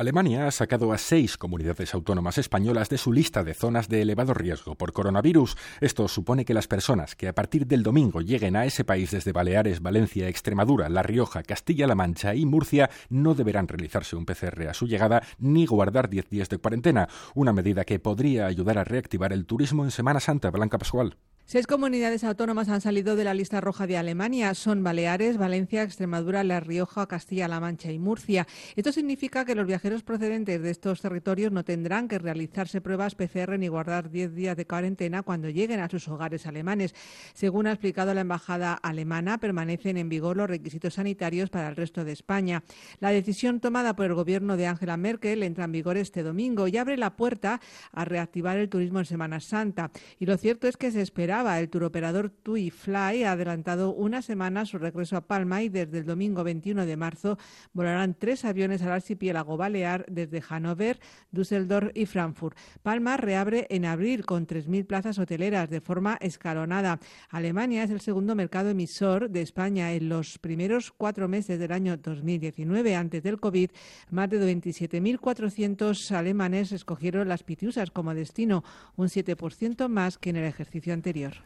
Alemania ha sacado a seis comunidades autónomas españolas de su lista de zonas de elevado riesgo por coronavirus. Esto supone que las personas que a partir del domingo lleguen a ese país desde Baleares, Valencia, Extremadura, La Rioja, Castilla-La Mancha y Murcia no deberán realizarse un PCR a su llegada ni guardar diez días de cuarentena, una medida que podría ayudar a reactivar el turismo en Semana Santa. Blanca Pascual. Seis comunidades autónomas han salido de la lista roja de Alemania. Son Baleares, Valencia, Extremadura, La Rioja, Castilla-La Mancha y Murcia. Esto significa que los viajeros procedentes de estos territorios no tendrán que realizarse pruebas PCR ni guardar 10 días de cuarentena cuando lleguen a sus hogares alemanes. Según ha explicado la embajada alemana, permanecen en vigor los requisitos sanitarios para el resto de España. La decisión tomada por el gobierno de Angela Merkel entra en vigor este domingo y abre la puerta a reactivar el turismo en Semana Santa. Y lo cierto es que se espera el turoperador TUI Fly ha adelantado una semana su regreso a Palma y desde el domingo 21 de marzo volarán tres aviones al archipiélago balear desde Hannover, Düsseldorf y Frankfurt. Palma reabre en abril con 3.000 plazas hoteleras de forma escalonada. Alemania es el segundo mercado emisor de España en los primeros cuatro meses del año 2019. Antes del COVID, más de 27.400 alemanes escogieron las Pitiusas como destino, un 7% más que en el ejercicio anterior. Junior.